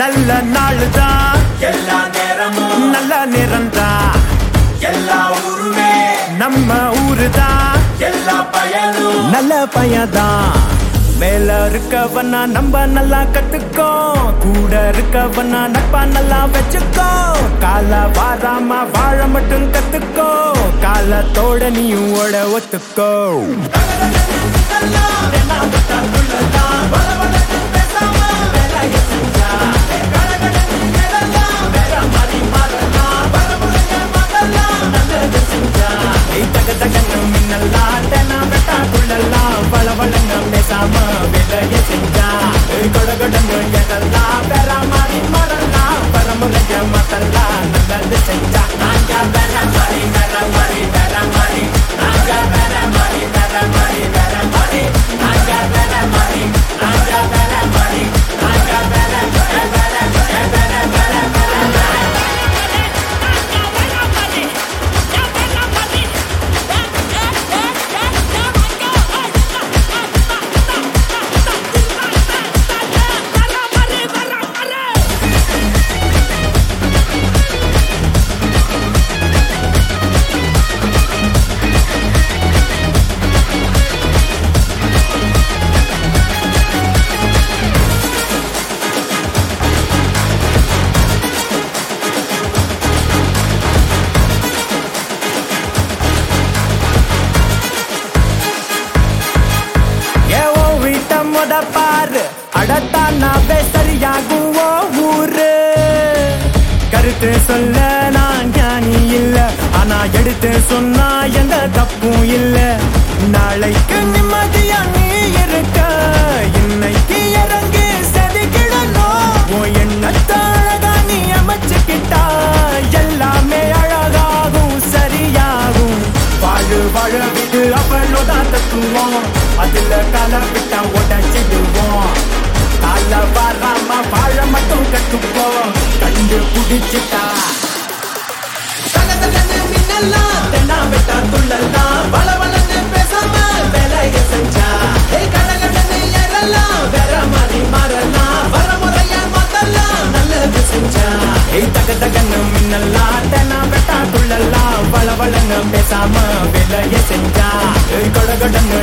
நல்ல நாள் தான் எல்லா நேரமும் நல்ல நேரம் தான் எல்லா ஊருமே நம்ம ஊரு தான் எல்லா பயனும் நல்ல பயதான் மேல இருக்கவனா நம்ம நல்லா கத்துக்கோ. கூட இருக்கவனா நட்பா நல்லா வச்சுக்கோ. கால வாராம வாழ மட்டும் கத்துக்கோ. காலத்தோட நீயும் ஓட ஒத்துக்கோ ஏய், தக பேசாம செஞ்சா. ஏய், கொடகொடன்னு வேற மாதிரி நல்லது செஞ்சா. வீட்ட முத பாரு அடத்தானாவே சரியாகும் ஓ ஊரு. கருத்து சொல்ல நான் ஞானி இல்ல. ஆனா எடுத்து சொன்னா எந்த தப்பும் இல்ல. நாளைக்கு நிம்மதி அவளோட அதுல கால விட்டா உடச்சிடுவோம். கால வராம வாழ மட்டும் கத்துப்போம். கண்டு குடிச்சிட்டா. மின்னல்லாம், தென்னா வெட்டா துள்ளல்லாம், ರಾಮ ಬೆಲಯ ಸಿಂಗ ಕೊಡಗಡನ್ನು